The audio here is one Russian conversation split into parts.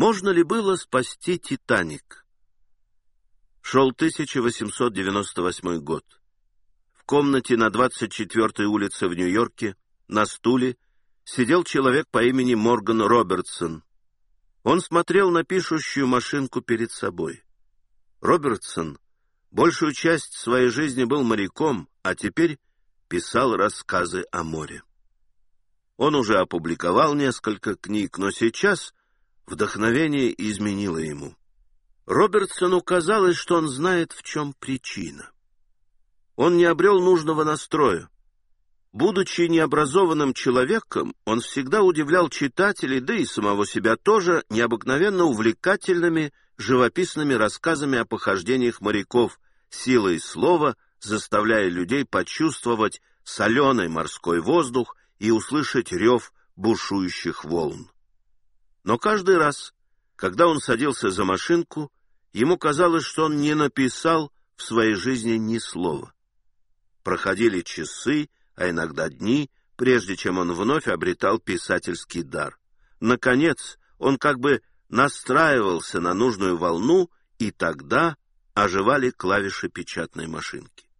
Можно ли было спасти «Титаник»? Шел 1898 год. В комнате на 24-й улице в Нью-Йорке на стуле сидел человек по имени Морган Робертсон. Он смотрел на пишущую машинку перед собой. Робертсон большую часть своей жизни был моряком, а теперь писал рассказы о море. Он уже опубликовал несколько книг, но сейчас вдохновение изменило ему. Робертсону казалось, что он знает, в чем причина. Он не обрел нужного настроя. Будучи необразованным человеком, он всегда удивлял читателей, да и самого себя тоже, необыкновенно увлекательными живописными рассказами о похождениях моряков, силой слова, заставляя людей почувствовать соленый морской воздух и услышать рев бушующих волн. Но каждый раз, когда он садился за машинку, ему казалось, что он не написал в своей жизни ни слова. Проходили часы, а иногда дни, прежде чем он вновь обретал писательский дар. Наконец, он как бы настраивался на нужную волну, и тогда оживали клавиши печатной машинки.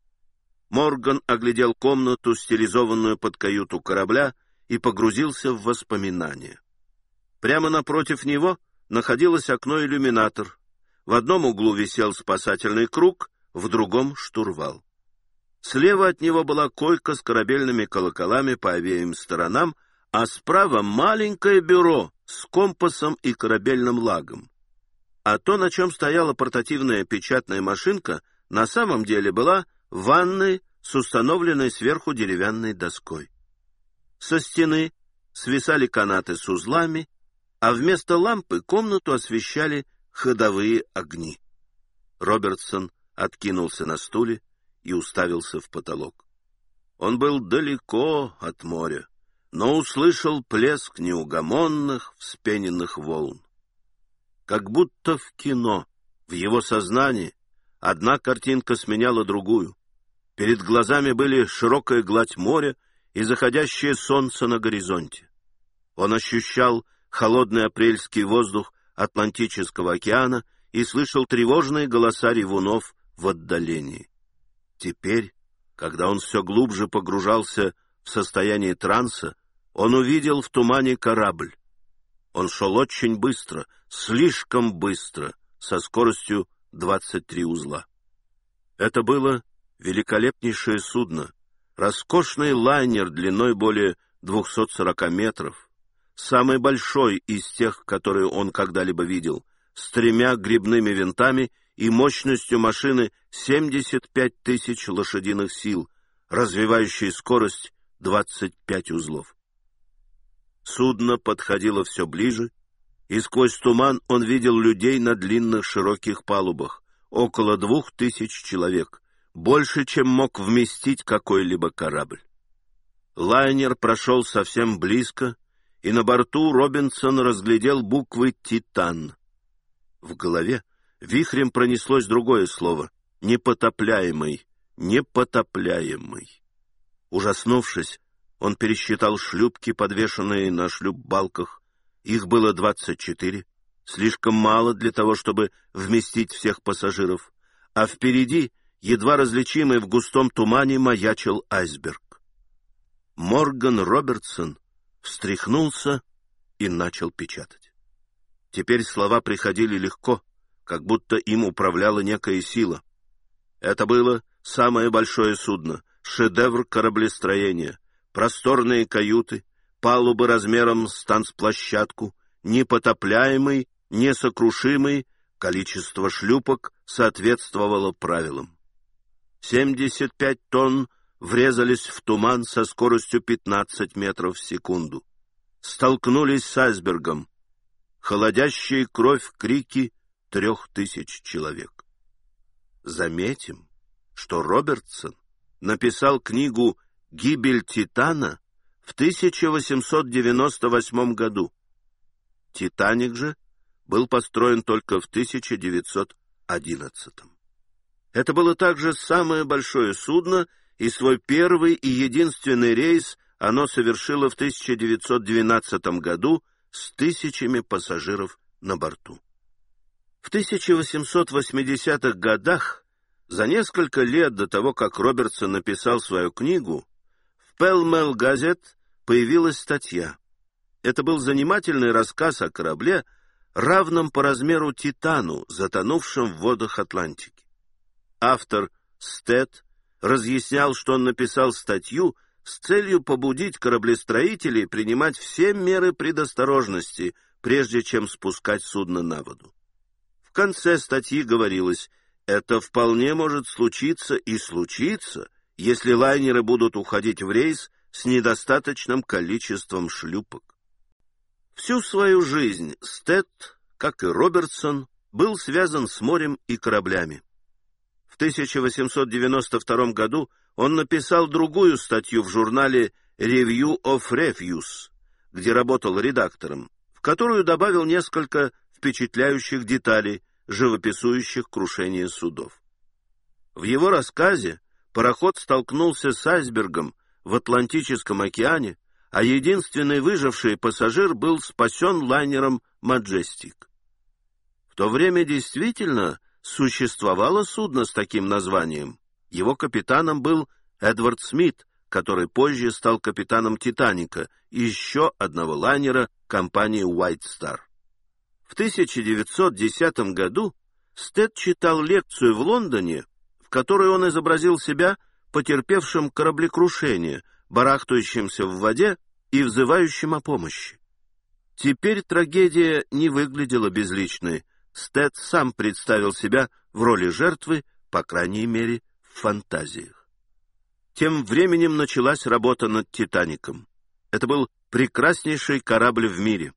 Морган оглядел комнату, стилизованную под каюту корабля, и погрузился в воспоминания. Прямо напротив него находилось окно-иллюминатор. В одном углу висел спасательный круг, в другом — штурвал. Слева от него была койка с корабельными колоколами по обеим сторонам, а справа маленькое бюро с компасом и корабельным лагом. А то, на чем стояла портативная печатная машинка, на самом деле была ванной с установленной сверху деревянной доской. Со стены свисали канаты с узлами, а вместо лампы комнату освещали ходовые огни. Робертсон откинулся на стуле, и уставился в потолок. Он был далеко от моря, но услышал плеск неугомонных, вспененных волн. Как будто в кино, в его сознании, одна картинка сменяла другую. Перед глазами были широкая гладь моря и заходящее солнце на горизонте. Он ощущал холодный апрельский воздух Атлантического океана и слышал тревожные голоса ревунов в отдалении. Теперь, когда он все глубже погружался в состояние транса, он увидел в тумане корабль. Он шел очень быстро, слишком быстро, со скоростью 23 узла. Это было великолепнейшее судно, роскошный лайнер длиной более 240 метров, самый большой из тех, которые он когда-либо видел, с тремя грибными винтами и мощностью машины 75 тысяч лошадиных сил, развивающей скорость 25 узлов. Судно подходило все ближе, и сквозь туман он видел людей на длинных широких палубах, около двух тысяч человек, больше, чем мог вместить какой-либо корабль. Лайнер прошел совсем близко, и на борту Робинсон разглядел буквы «Титан». В голове Вихрем пронеслось другое слово — непотопляемый, непотопляемый. Ужаснувшись, он пересчитал шлюпки, подвешенные на шлюпбалках. Их было двадцать четыре, слишком мало для того, чтобы вместить всех пассажиров, а впереди, едва различимый в густом тумане, маячил айсберг. Морган Робертсон встряхнулся и начал печатать. Теперь слова приходили легко, как будто им управляла некая сила. Это было самое большое судно, шедевр кораблестроения, просторные каюты, палубы размером с танцплощадку, непотопляемый, несокрушимый, количество шлюпок соответствовало правилам. 75 тонн врезались в туман со скоростью 15 метров в секунду. Столкнулись с айсбергом. Холодящие кровь крики трех тысяч человек. Заметим, что Робертсон написал книгу «Гибель Титана» в 1898 году. «Титаник» же был построен только в 1911. Это было также самое большое судно, и свой первый и единственный рейс оно совершило в 1912 году с тысячами пассажиров на борту. В 1880-х годах, за несколько лет до того, как Робертсон написал свою книгу, в Пелмел газет появилась статья. Это был занимательный рассказ о корабле, равном по размеру Титану, затонувшем в водах Атлантики. Автор Стед разъяснял, что он написал статью с целью побудить кораблестроителей принимать все меры предосторожности, прежде чем спускать судно на воду. В конце статьи говорилось, это вполне может случиться и случится, если лайнеры будут уходить в рейс с недостаточным количеством шлюпок. Всю свою жизнь Стэд, как и Робертсон, был связан с морем и кораблями. В 1892 году он написал другую статью в журнале Review of Refuse, где работал редактором, в которую добавил несколько впечатляющих деталей, живописующих крушение судов. В его рассказе пароход столкнулся с айсбергом в Атлантическом океане, а единственный выживший пассажир был спасен лайнером «Маджестик». В то время действительно существовало судно с таким названием. Его капитаном был Эдвард Смит, который позже стал капитаном «Титаника» и еще одного лайнера компании «White Star». В 1910 году Стед читал лекцию в Лондоне, в которой он изобразил себя потерпевшим кораблекрушение, барахтающимся в воде и взывающим о помощи. Теперь трагедия не выглядела безличной. Стед сам представил себя в роли жертвы, по крайней мере, в фантазиях. Тем временем началась работа над «Титаником». Это был прекраснейший корабль в мире.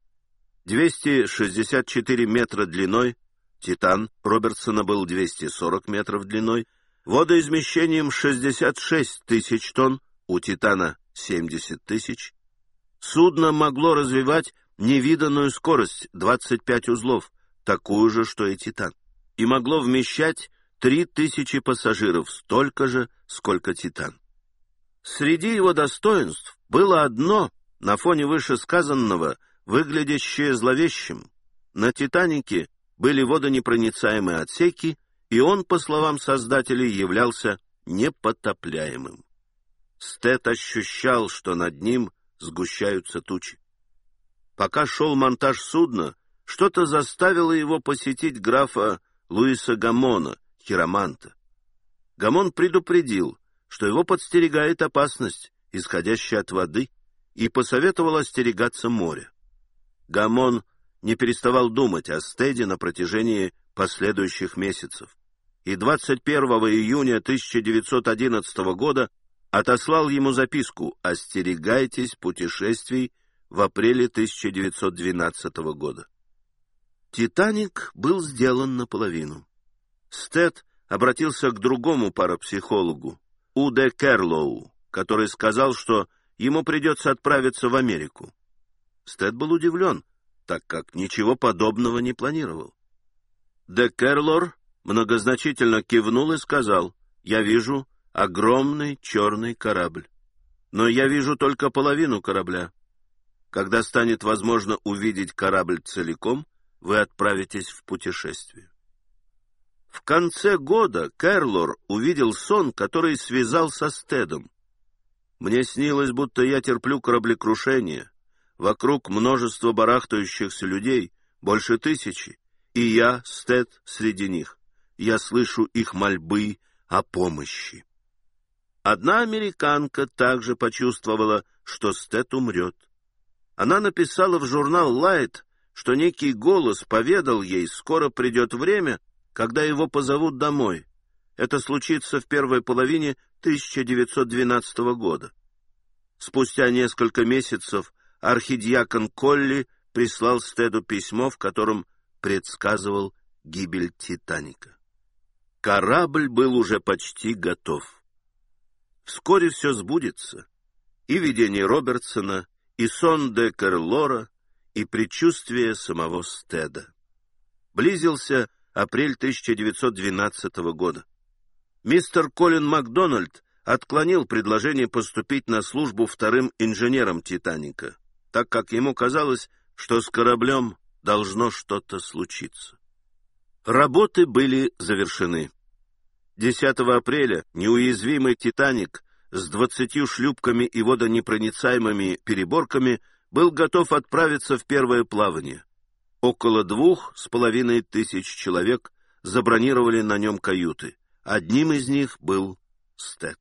264 метра длиной, «Титан» Робертсона был 240 метров длиной, водоизмещением 66 тысяч тонн, у «Титана» 70 тысяч. Судно могло развивать невиданную скорость 25 узлов, такую же, что и «Титан», и могло вмещать 3000 пассажиров, столько же, сколько «Титан». Среди его достоинств было одно, на фоне вышесказанного, выглядящее зловещим. На «Титанике» были водонепроницаемые отсеки, и он, по словам создателей, являлся непотопляемым. Стэт ощущал, что над ним сгущаются тучи. Пока шел монтаж судна, что-то заставило его посетить графа Луиса Гамона, хироманта. Гамон предупредил, что его подстерегает опасность, исходящая от воды, и посоветовал остерегаться моря. Гамон не переставал думать о Стеде на протяжении последующих месяцев, и 21 июня 1911 года отослал ему записку «Остерегайтесь путешествий в апреле 1912 года». «Титаник» был сделан наполовину. Стед обратился к другому парапсихологу, Уде Керлоу, который сказал, что ему придется отправиться в Америку. Стед был удивлен, так как ничего подобного не планировал. Де Керлор многозначительно кивнул и сказал, «Я вижу огромный черный корабль. Но я вижу только половину корабля. Когда станет возможно увидеть корабль целиком, вы отправитесь в путешествие. В конце года Керлор увидел сон, который связал со Стедом. Мне снилось, будто я терплю кораблекрушение. Вокруг множество барахтающихся людей, больше тысячи, и я, Стед, среди них. Я слышу их мольбы о помощи. Одна американка также почувствовала, что Стэт умрет. Она написала в журнал «Лайт», что некий голос поведал ей, скоро придет время, когда его позовут домой. Это случится в первой половине 1912 года. Спустя несколько месяцев архидиакон Колли прислал Стеду письмо, в котором предсказывал гибель Титаника. Корабль был уже почти готов. Вскоре все сбудется. И видение Робертсона, и сон де Керлора, и предчувствие самого Стеда. Близился апрель 1912 года. Мистер Колин Макдональд отклонил предложение поступить на службу вторым инженером «Титаника», так как ему казалось, что с кораблем должно что-то случиться. Работы были завершены. 10 апреля неуязвимый «Титаник» с двадцатью шлюпками и водонепроницаемыми переборками был готов отправиться в первое плавание. Около двух с половиной тысяч человек забронировали на нем каюты. Одним из них был Стэд.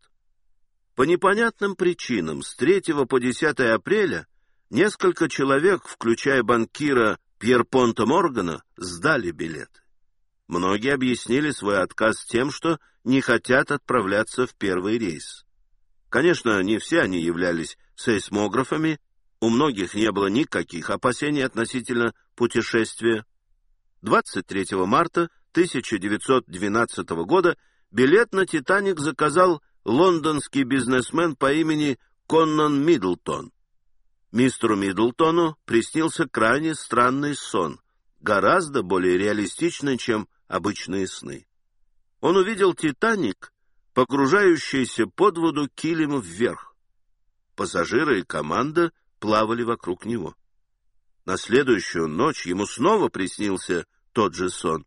По непонятным причинам с 3 по 10 апреля несколько человек, включая банкира Пьерпонта Моргана, сдали билеты. Многие объяснили свой отказ тем, что не хотят отправляться в первый рейс. Конечно, не все они являлись сейсмографами, у многих не было никаких опасений относительно путешествия. 23 марта 1912 года билет на «Титаник» заказал лондонский бизнесмен по имени Коннан Миддлтон. Мистеру Миддлтону приснился крайне странный сон, гораздо более реалистичный, чем обычные сны. Он увидел «Титаник», погружающийся под воду килем вверх. Пассажиры и команда плавали вокруг него. На следующую ночь ему снова приснился тот же сон.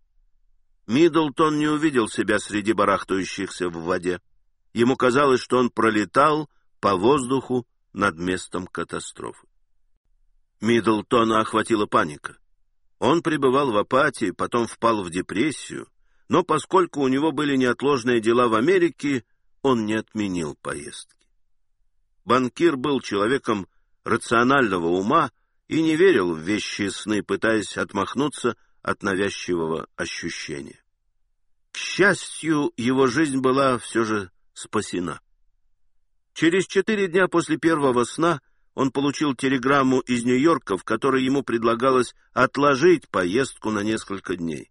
Миддлтон не увидел себя среди барахтающихся в воде. Ему казалось, что он пролетал по воздуху над местом катастрофы. Миддлтона охватила паника. Он пребывал в апатии, потом впал в депрессию, но поскольку у него были неотложные дела в Америке, он не отменил поездки. Банкир был человеком рационального ума и не верил в вещи сны, пытаясь отмахнуться от навязчивого ощущения. К счастью, его жизнь была все же спасена. Через четыре дня после первого сна он получил телеграмму из Нью-Йорка, в которой ему предлагалось отложить поездку на несколько дней.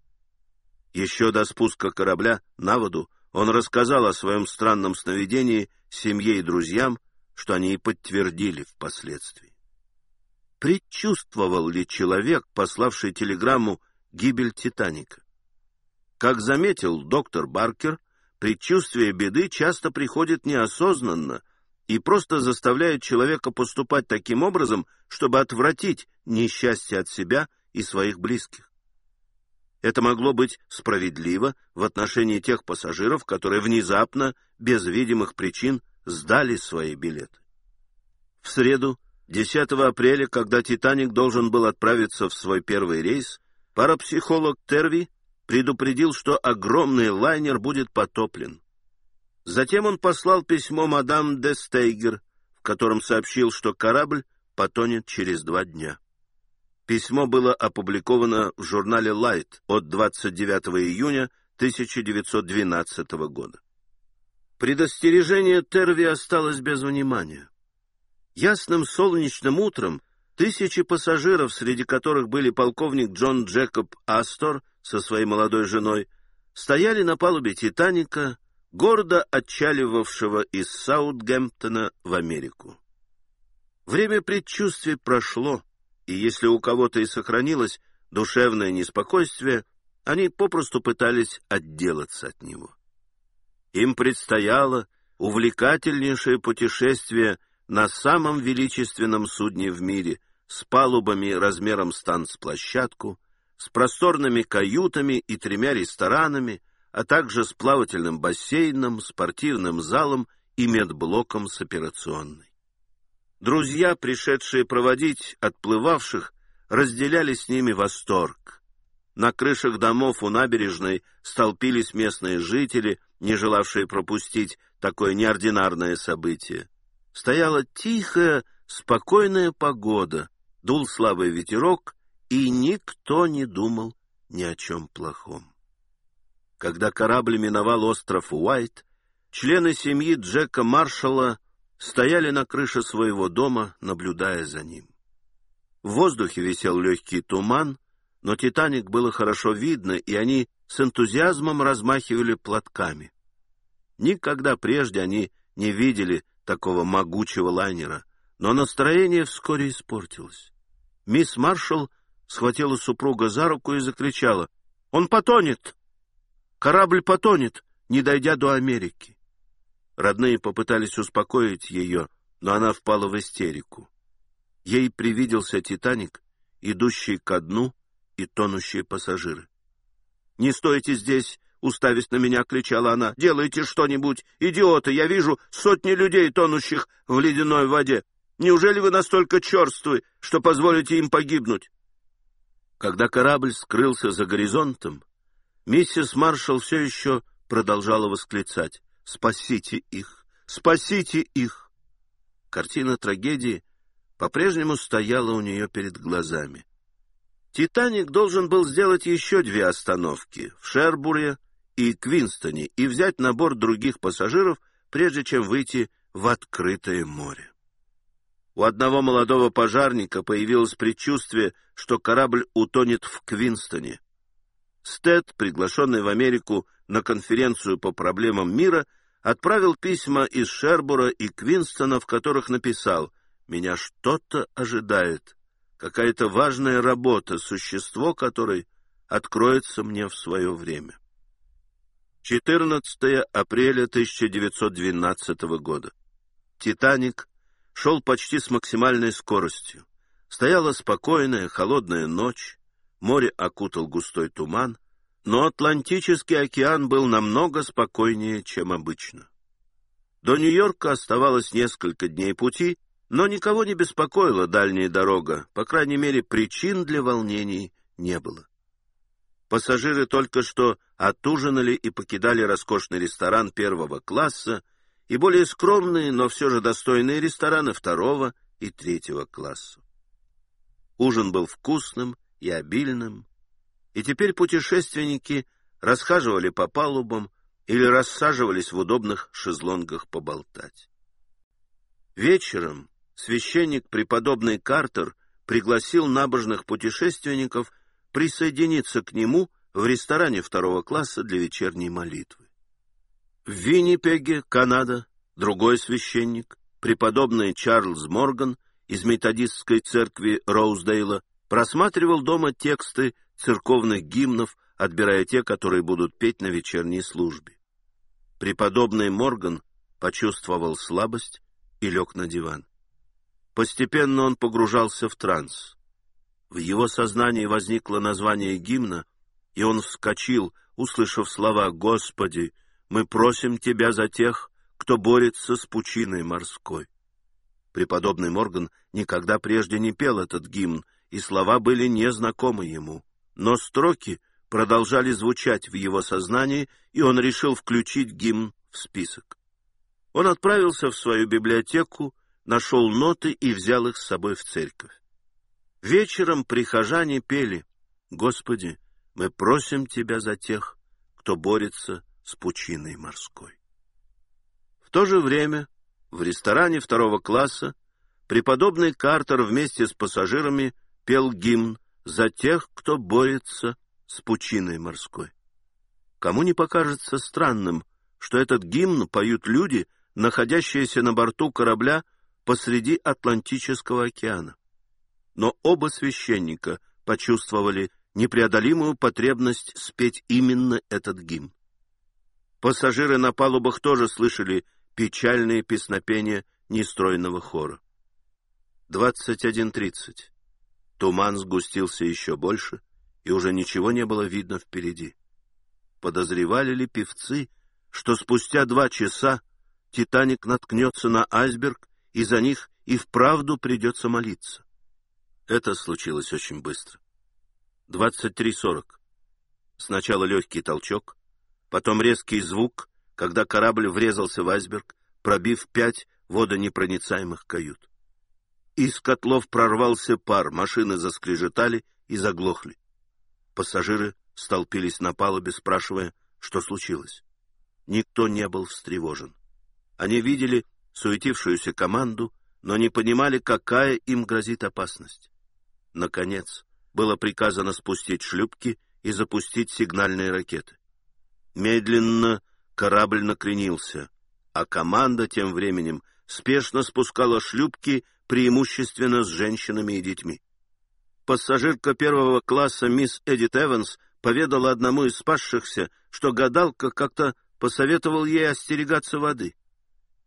Еще до спуска корабля на воду он рассказал о своем странном сновидении семье и друзьям, что они и подтвердили впоследствии. Предчувствовал ли человек, пославший телеграмму, гибель «Титаника»? Как заметил доктор Баркер, предчувствие беды часто приходит неосознанно и просто заставляет человека поступать таким образом, чтобы отвратить несчастье от себя и своих близких. Это могло быть справедливо в отношении тех пассажиров, которые внезапно, без видимых причин, сдали свои билеты. В среду, 10 апреля, когда «Титаник» должен был отправиться в свой первый рейс, парапсихолог Терви предупредил, что огромный лайнер будет потоплен. Затем он послал письмо мадам де Стейгер, в котором сообщил, что корабль потонет через два дня. Письмо было опубликовано в журнале «Лайт» от 29 июня 1912 года. Предостережение Терви осталось без внимания. Ясным солнечным утром тысячи пассажиров, среди которых были полковник Джон Джекоб Астор со своей молодой женой, стояли на палубе «Титаника», гордо отчаливавшего из Саутгемптона в Америку. Время предчувствий прошло, и если у кого-то и сохранилось душевное неспокойствие, они попросту пытались отделаться от него. Им предстояло увлекательнейшее путешествие на самом величественном судне в мире с палубами размером с танцплощадку, с просторными каютами и тремя ресторанами, а также с плавательным бассейном, спортивным залом и медблоком с операционной. Друзья, пришедшие проводить отплывавших, разделяли с ними восторг. На крышах домов у набережной столпились местные жители, не желавшие пропустить такое неординарное событие. Стояла тихая, спокойная погода, дул слабый ветерок, и никто не думал ни о чем плохом. Когда корабль миновал остров Уайт, члены семьи Джека Маршалла стояли на крыше своего дома, наблюдая за ним. В воздухе висел легкий туман, но «Титаник» было хорошо видно, и они с энтузиазмом размахивали платками. Никогда прежде они не видели такого могучего лайнера, но настроение вскоре испортилось. Мисс Маршалл схватила супруга за руку и закричала «Он потонет!» Корабль потонет, не дойдя до Америки. Родные попытались успокоить ее, но она впала в истерику. Ей привиделся «Титаник», идущий ко дну и тонущие пассажиры. «Не стойте здесь!» — уставясь на меня, кричала она. «Делайте что-нибудь! Идиоты! Я вижу сотни людей, тонущих в ледяной воде! Неужели вы настолько черствы, что позволите им погибнуть?» Когда корабль скрылся за горизонтом, миссис Маршалл все еще продолжала восклицать «Спасите их! Спасите их!» Картина трагедии по-прежнему стояла у нее перед глазами. «Титаник» должен был сделать еще две остановки в Шербуре и Квинстоне и взять на борт других пассажиров, прежде чем выйти в открытое море. У одного молодого пожарника появилось предчувствие, что корабль утонет в Квинстоне. Стэд, приглашенный в Америку на конференцию по проблемам мира, отправил письма из Шербура и Квинстона, в которых написал «Меня что-то ожидает какая-то важная работа, существо которой откроется мне в свое время. 14 апреля 1912 года. «Титаник» шел почти с максимальной скоростью. Стояла спокойная, холодная ночь, море окутал густой туман, но Атлантический океан был намного спокойнее, чем обычно. До Нью-Йорка оставалось несколько дней пути, но никого не беспокоила дальняя дорога, по крайней мере, причин для волнений не было. Пассажиры только что отужинали и покидали роскошный ресторан первого класса и более скромные, но все же достойные рестораны второго и третьего класса. Ужин был вкусным и обильным, и теперь путешественники расхаживали по палубам или рассаживались в удобных шезлонгах поболтать. Вечером священник преподобный Картер пригласил набожных путешественников присоединиться к нему в ресторане второго класса для вечерней молитвы. В Виннипеге, Канада, другой священник, преподобный Чарльз Морган из методистской церкви Роуздейла, просматривал дома тексты церковных гимнов, отбирая те, которые будут петь на вечерней службе. Преподобный Морган почувствовал слабость и лег на диван. Постепенно он погружался в транс. В его сознании возникло название гимна, и он вскочил, услышав слова «Господи, мы просим Тебя за тех, кто борется с пучиной морской». Преподобный Морган никогда прежде не пел этот гимн, и слова были незнакомы ему. Но строки продолжали звучать в его сознании, и он решил включить гимн в список. Он отправился в свою библиотеку, нашел ноты и взял их с собой в церковь. Вечером прихожане пели «Господи, мы просим Тебя за тех, кто борется с пучиной морской». В то же время в ресторане второго класса преподобный Картер вместе с пассажирами пел гимн за тех, кто борется с пучиной морской. Кому не покажется странным, что этот гимн поют люди, находящиеся на борту корабля посреди Атлантического океана. Но оба священника почувствовали непреодолимую потребность спеть именно этот гимн. Пассажиры на палубах тоже слышали печальные песнопения нестройного хора. 21.30. Туман сгустился еще больше, и уже ничего не было видно впереди. Подозревали ли певцы, что спустя два часа «Титаник» наткнется на айсберг и за них и вправду придется молиться. Это случилось очень быстро. 23.40. Сначала легкий толчок, потом резкий звук, когда корабль врезался в айсберг, пробив пять водонепроницаемых кают. Из котлов прорвался пар, машины заскрежетали и заглохли. Пассажиры столпились на палубе, спрашивая, что случилось. Никто не был встревожен. Они видели суетившуюся команду, но не понимали, какая им грозит опасность. Наконец, было приказано спустить шлюпки и запустить сигнальные ракеты. Медленно корабль накренился, а команда тем временем спешно спускала шлюпки преимущественно с женщинами и детьми. Пассажирка первого класса мисс Эдит Эванс поведала одному из спасшихся, что гадалка как-то посоветовал ей остерегаться воды.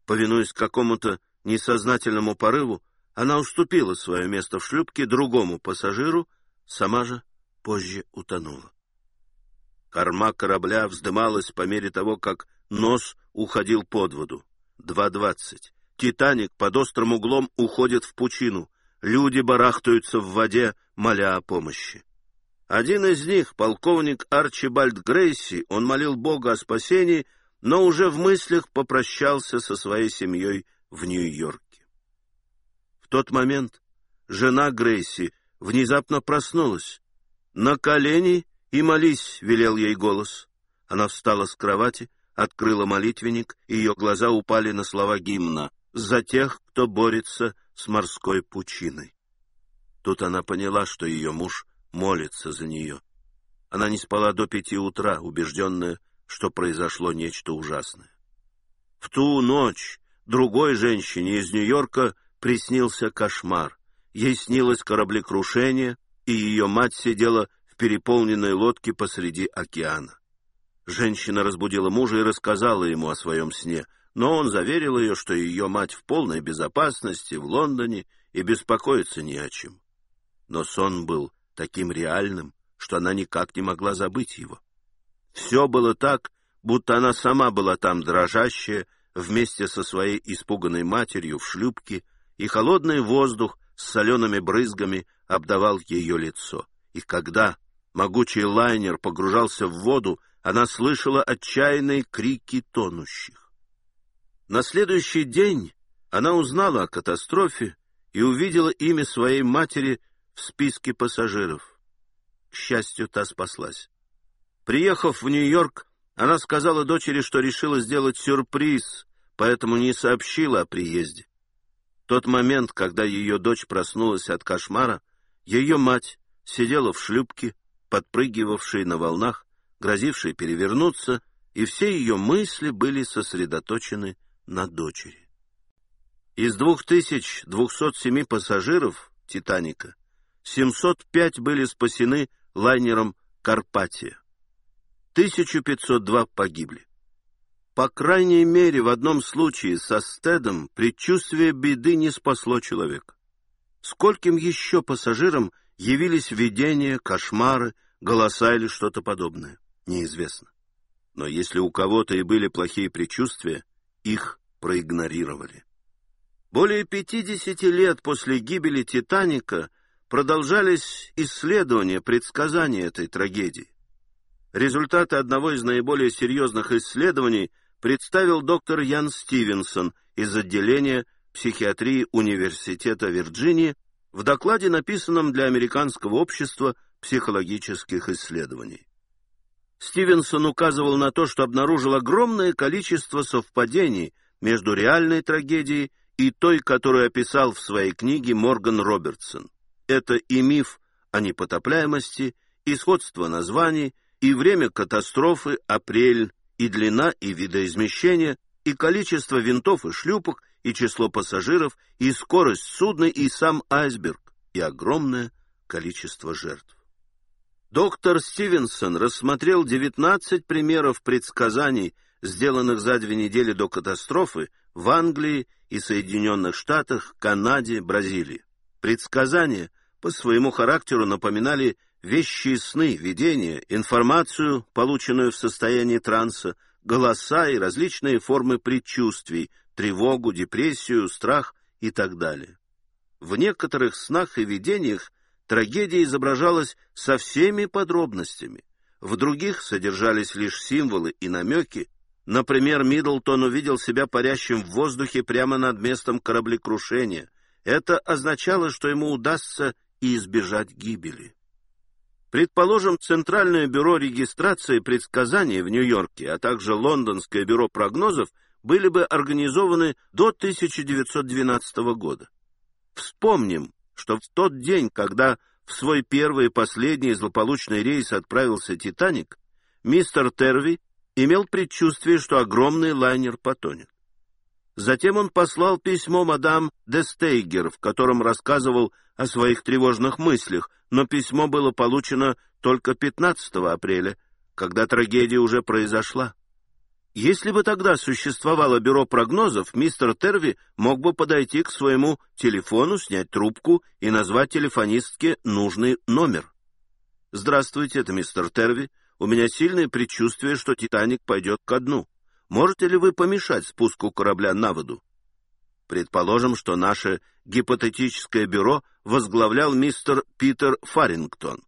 Повинуясь какому-то несознательному порыву, она уступила свое место в шлюпке другому пассажиру, сама же позже утонула. Корма корабля вздымалась по мере того, как нос уходил под воду. Два двадцать. Титаник под острым углом уходит в пучину. Люди барахтаются в воде, моля о помощи. Один из них, полковник Арчибальд Грейси, он молил Бога о спасении, но уже в мыслях попрощался со своей семьей в Нью-Йорке. В тот момент жена Грейси внезапно проснулась. «На колени и молись», — велел ей голос. Она встала с кровати, открыла молитвенник, и ее глаза упали на слова гимна «За тех, кто борется с морской пучиной». Тут она поняла, что ее муж молится за нее. Она не спала до пяти утра, убежденная, что произошло нечто ужасное. В ту ночь другой женщине из Нью-Йорка приснился кошмар. Ей снилось кораблекрушение, и ее мать сидела в переполненной лодке посреди океана. Женщина разбудила мужа и рассказала ему о своем сне, но он заверил ее, что ее мать в полной безопасности в Лондоне и беспокоиться не о чем. Но сон был таким реальным, что она никак не могла забыть его. Все было так, будто она сама была там дрожащая, вместе со своей испуганной матерью в шлюпке, и холодный воздух с солеными брызгами обдавал ее лицо. И когда могучий лайнер погружался в воду, она слышала отчаянные крики тонущих. На следующий день она узнала о катастрофе и увидела имя своей матери в списке пассажиров. К счастью, та спаслась. Приехав в Нью-Йорк, она сказала дочери, что решила сделать сюрприз, поэтому не сообщила о приезде. Тот момент, когда ее дочь проснулась от кошмара, ее мать сидела в шлюпке, подпрыгивавшей на волнах, грозившей перевернуться, и все ее мысли были сосредоточены на дочери. Из 2207 пассажиров «Титаника» 705 были спасены лайнером «Карпатия». 1502 погибли. По крайней мере, в одном случае со Стедом предчувствие беды не спасло человека. Скольким еще пассажирам явились видения, кошмары, голоса или что-то подобное? неизвестно. Но если у кого-то и были плохие предчувствия, их проигнорировали. Более 50 лет после гибели «Титаника» продолжались исследования предсказания этой трагедии. Результаты одного из наиболее серьезных исследований представил доктор Ян Стивенсон из отделения психиатрии Университета Вирджинии в докладе, написанном для Американского общества психологических исследований. Стивенсон указывал на то, что обнаружил огромное количество совпадений между реальной трагедией и той, которую описал в своей книге Морган Робертсон. Это и миф о непотопляемости, и сходство названий, и время катастрофы, апрель, и длина и видоизмещение, и количество винтов и шлюпок, и число пассажиров, и скорость судна, и сам айсберг, и огромное количество жертв. Доктор Стивенсон рассмотрел 19 примеров предсказаний, сделанных за две недели до катастрофы в Англии и Соединенных Штатах, Канаде, Бразилии. Предсказания по своему характеру напоминали вещи сны, видения, информацию, полученную в состоянии транса, голоса и различные формы предчувствий, тревогу, депрессию, страх и так далее. В некоторых снах и видениях трагедия изображалась со всеми подробностями. В других содержались лишь символы и намеки. Например, Миддлтон увидел себя парящим в воздухе прямо над местом кораблекрушения. Это означало, что ему удастся избежать гибели. Предположим, Центральное бюро регистрации предсказаний в Нью-Йорке, а также Лондонское бюро прогнозов были бы организованы до 1912 года. Вспомним, что в тот день, когда в свой первый и последний злополучный рейс отправился «Титаник», мистер Терви имел предчувствие, что огромный лайнер потонет. Затем он послал письмо мадам Дестейгер, в котором рассказывал о своих тревожных мыслях, но письмо было получено только 15 апреля, когда трагедия уже произошла. Если бы тогда существовало бюро прогнозов, мистер Терви мог бы подойти к своему телефону, снять трубку и назвать телефонистке нужный номер. «Здравствуйте, это мистер Терви. У меня сильное предчувствие, что «Титаник» пойдет ко дну. Можете ли вы помешать спуску корабля на воду?» Предположим, что наше гипотетическое бюро возглавлял мистер Питер Фарингтон.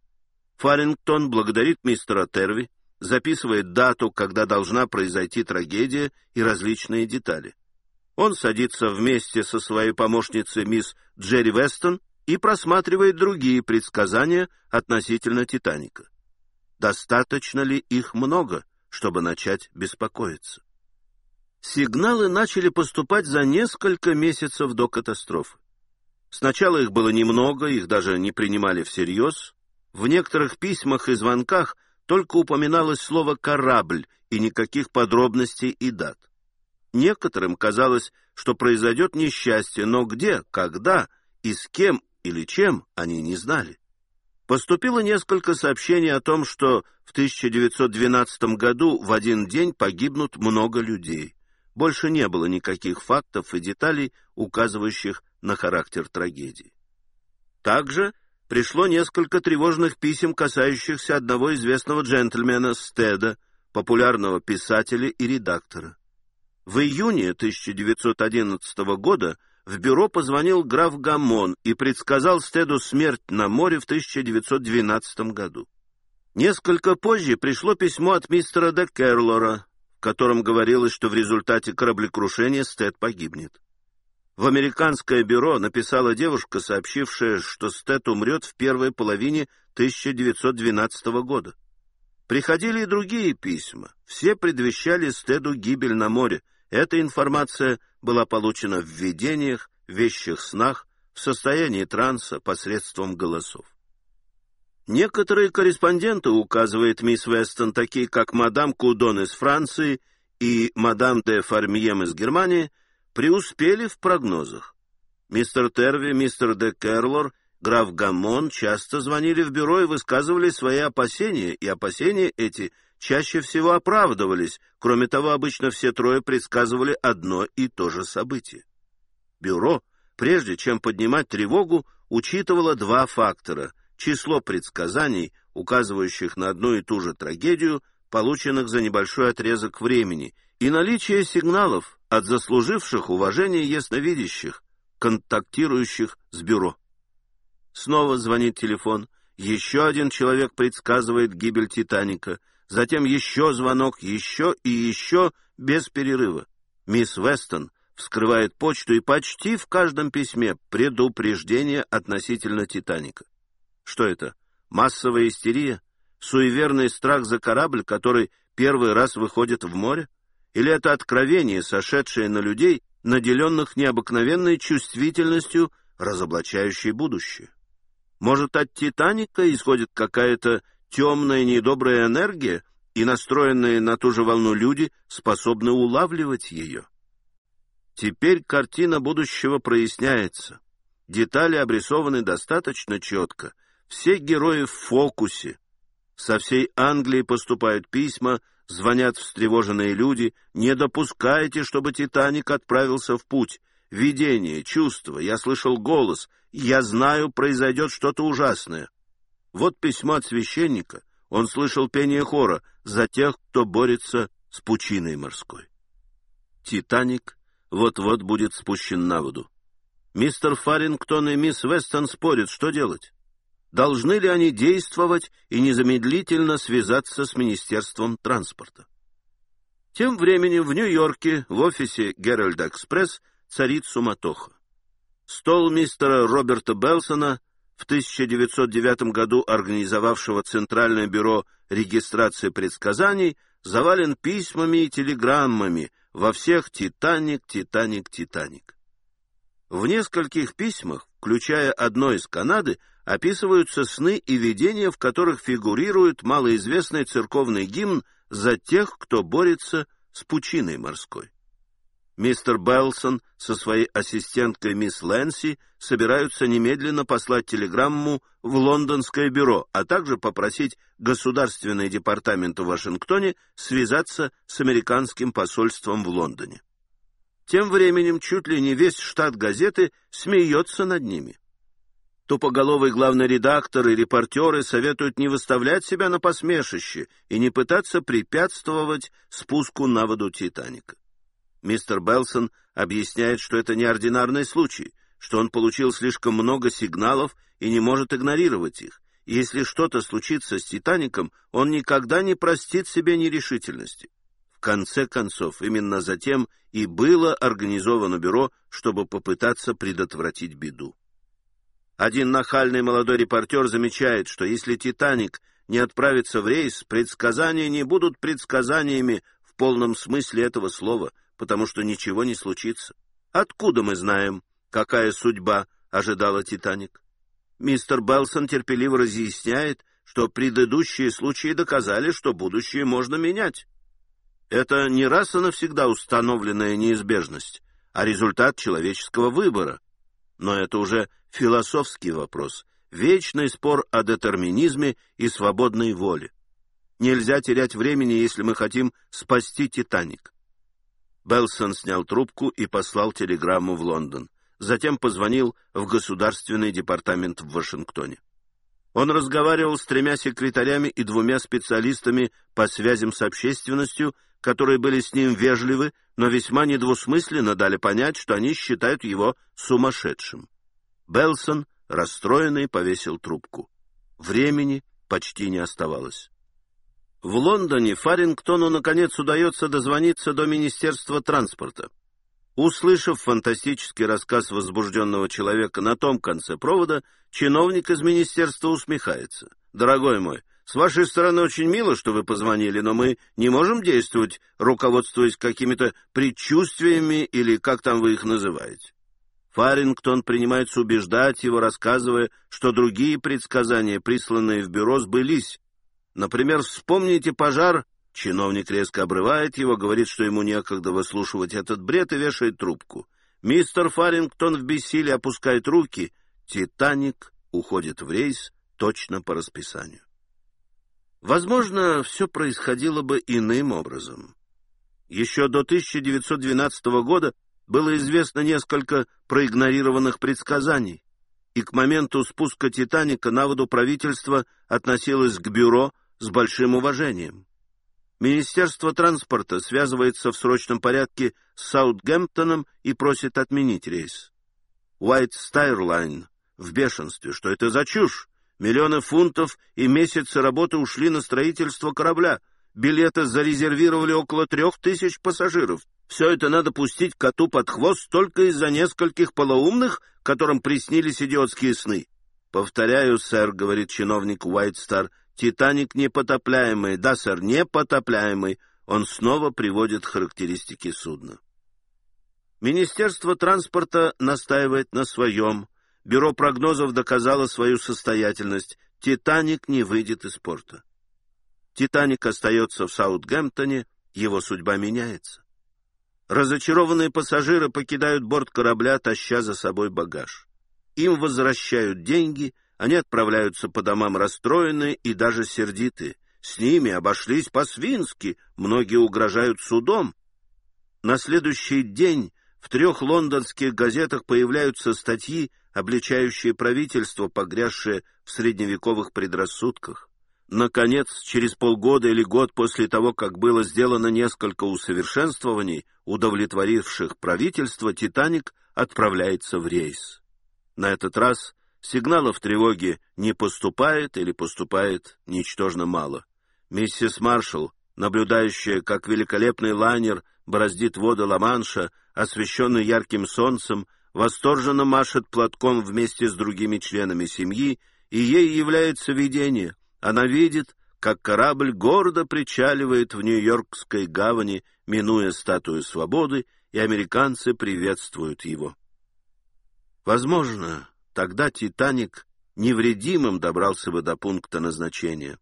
Фарингтон благодарит мистера Терви, записывает дату, когда должна произойти трагедия и различные детали. Он садится вместе со своей помощницей мисс Джерри Вестон и просматривает другие предсказания относительно «Титаника». Достаточно ли их много, чтобы начать беспокоиться? Сигналы начали поступать за несколько месяцев до катастрофы. Сначала их было немного, их даже не принимали всерьез. В некоторых письмах и звонках только упоминалось слово «корабль» и никаких подробностей и дат. Некоторым казалось, что произойдет несчастье, но где, когда и с кем или чем они не знали. Поступило несколько сообщений о том, что в 1912 году в один день погибнут много людей. Больше не было никаких фактов и деталей, указывающих на характер трагедии. Также пришло несколько тревожных писем, касающихся одного известного джентльмена Стеда, популярного писателя и редактора. В июне 1911 года в бюро позвонил граф Гамон и предсказал Стеду смерть на море в 1912 году. Несколько позже пришло письмо от мистера де Керлора, котором говорилось, что в результате кораблекрушения Стед погибнет. В американское бюро написала девушка, сообщившая, что Стед умрет в первой половине 1912 года. Приходили и другие письма. Все предвещали Стеду гибель на море. Эта информация была получена в видениях, вещих снах, в состоянии транса посредством голосов. Некоторые корреспонденты, указывает мисс Вестон, такие как мадам Кудон из Франции и мадам де Фармием из Германии, преуспели в прогнозах. Мистер Терви, мистер де Керлор, граф Гаммон часто звонили в бюро и высказывали свои опасения, и опасения эти чаще всего оправдывались. Кроме того, обычно все трое предсказывали одно и то же событие. Бюро, прежде чем поднимать тревогу, учитывало два фактора — число предсказаний, указывающих на одну и ту же трагедию, полученных за небольшой отрезок времени, и наличие сигналов от заслуживших уважения ясновидящих, контактирующих с бюро. Снова звонит телефон, еще один человек предсказывает гибель «Титаника», затем еще звонок, еще и еще без перерыва. Мисс Вестон вскрывает почту и почти в каждом письме предупреждение относительно «Титаника». Что это? Массовая истерия? Суеверный страх за корабль, который первый раз выходит в море? Или это откровение, сошедшее на людей, наделенных необыкновенной чувствительностью, разоблачающей будущее? Может, от «Титаника» исходит какая-то темная недобрая энергия, и настроенные на ту же волну люди способны улавливать ее? Теперь картина будущего проясняется. Детали обрисованы достаточно четко, все герои в фокусе. Со всей Англии поступают письма, звонят встревоженные люди. Не допускайте, чтобы «Титаник» отправился в путь. Видение, чувство, я слышал голос, я знаю, произойдет что-то ужасное. Вот письмо от священника. Он слышал пение хора за тех, кто борется с пучиной морской. «Титаник» вот-вот будет спущен на воду. Мистер Фарингтон и мисс Вестон спорят, что делать должны ли они действовать и незамедлительно связаться с Министерством транспорта. Тем временем в Нью-Йорке в офисе Геральд Экспресс царит суматоха. Стол мистера Роберта Белсона, в 1909 году организовавшего Центральное бюро регистрации предсказаний, завален письмами и телеграммами во всех «Титаник, Титаник, Титаник». В нескольких письмах, включая одно из Канады, описываются сны и видения, в которых фигурирует малоизвестный церковный гимн за тех, кто борется с пучиной морской. Мистер Белсон со своей ассистенткой мисс Лэнси собираются немедленно послать телеграмму в лондонское бюро, а также попросить Государственный департамент в Вашингтоне связаться с американским посольством в Лондоне. Тем временем чуть ли не весь штат газеты смеется над ними. Тупоголовый главный редактор и репортеры советуют не выставлять себя на посмешище и не пытаться препятствовать спуску на воду «Титаника». Мистер Белсон объясняет, что это неординарный случай, что он получил слишком много сигналов и не может игнорировать их. Если что-то случится с «Титаником», он никогда не простит себе нерешительности. В конце концов, именно затем и было организовано бюро, чтобы попытаться предотвратить беду. Один нахальный молодой репортер замечает, что если «Титаник» не отправится в рейс, предсказания не будут предсказаниями в полном смысле этого слова, потому что ничего не случится. Откуда мы знаем, какая судьба ожидала «Титаник»? Мистер Белсон терпеливо разъясняет, что предыдущие случаи доказали, что будущее можно менять. Это не раз и навсегда установленная неизбежность, а результат человеческого выбора. Но это уже философский вопрос, вечный спор о детерминизме и свободной воле. Нельзя терять времени, если мы хотим спасти «Титаник». Белсон снял трубку и послал телеграмму в Лондон. Затем позвонил в Государственный департамент в Вашингтоне. Он разговаривал с тремя секретарями и двумя специалистами по связям с общественностью, которые были с ним вежливы, но весьма недвусмысленно дали понять, что они считают его сумасшедшим. Белсон, расстроенный, повесил трубку. Времени почти не оставалось. В Лондоне Фарингтону, наконец, удается дозвониться до Министерства транспорта. Услышав фантастический рассказ возбужденного человека на том конце провода, чиновник из министерства усмехается. «Дорогой мой, с вашей стороны очень мило, что вы позвонили, но мы не можем действовать, руководствуясь какими-то предчувствиями или как там вы их называете». Фарингтон принимается убеждать его, рассказывая, что другие предсказания, присланные в бюро, сбылись, Например, вспомните пожар, чиновник резко обрывает его, говорит, что ему некогда выслушивать этот бред и вешает трубку. Мистер Фарингтон в бессилии опускает руки, «Титаник» уходит в рейс точно по расписанию. Возможно, все происходило бы иным образом. Еще до 1912 года было известно несколько проигнорированных предсказаний, и к моменту спуска «Титаника» на воду правительство относилось к бюро с большим уважением. Министерство транспорта связывается в срочном порядке с Саутгемптоном и просит отменить рейс. Star Line в бешенстве, что это за чушь. Миллионы фунтов и месяцы работы ушли на строительство корабля. Билеты зарезервировали около трех тысяч пассажиров. Все это надо пустить коту под хвост только из-за нескольких полоумных, которым приснились идиотские сны. «Повторяю, сэр», — говорит чиновник Star, Титаник непотопляемый. Да, сэр, непотопляемый. Он снова приводит характеристики судна. Министерство транспорта настаивает на своем. Бюро прогнозов доказало свою состоятельность. Титаник не выйдет из порта. Титаник остается в Саутгемптоне, его судьба меняется. Разочарованные пассажиры покидают борт корабля, таща за собой багаж. Им возвращают деньги — они отправляются по домам расстроенные и даже сердитые. С ними обошлись по-свински, многие угрожают судом. На следующий день в трех лондонских газетах появляются статьи, обличающие правительство, погрязшее в средневековых предрассудках. Наконец, через полгода или год после того, как было сделано несколько усовершенствований, удовлетворивших правительство, «Титаник» отправляется в рейс. На этот раз Сигналов тревоги не поступает или поступает ничтожно мало. Миссис Маршалл, наблюдающая, как великолепный лайнер бороздит воды Ла-Манша, освещенный ярким солнцем, восторженно машет платком вместе с другими членами семьи, и ей является видение. Она видит, как корабль гордо причаливает в Нью-Йоркской гавани, минуя статую свободы, и американцы приветствуют его. Возможно, Тогда «Титаник» невредимым добрался бы до пункта назначения.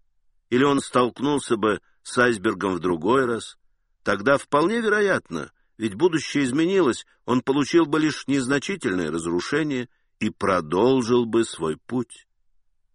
Или он столкнулся бы с айсбергом в другой раз. Тогда вполне вероятно, ведь будущее изменилось, он получил бы лишь незначительное разрушение и продолжил бы свой путь.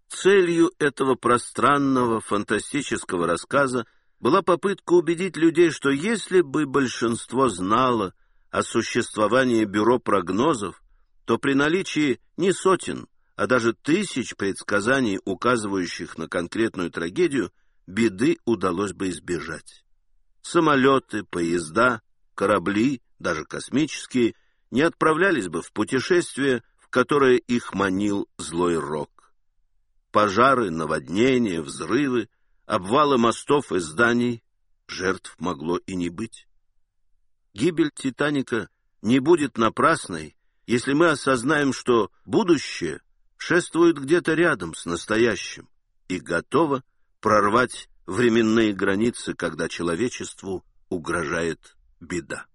Целью этого пространного фантастического рассказа была попытка убедить людей, что если бы большинство знало о существовании бюро прогнозов, то при наличии не сотен, а даже тысяч предсказаний, указывающих на конкретную трагедию, беды удалось бы избежать. Самолеты, поезда, корабли, даже космические, не отправлялись бы в путешествие, в которое их манил злой рок. Пожары, наводнения, взрывы, обвалы мостов и зданий, жертв могло и не быть. Гибель «Титаника» не будет напрасной, если мы осознаем, что будущее шествует где-то рядом с настоящим и готово прорвать временные границы, когда человечеству угрожает беда.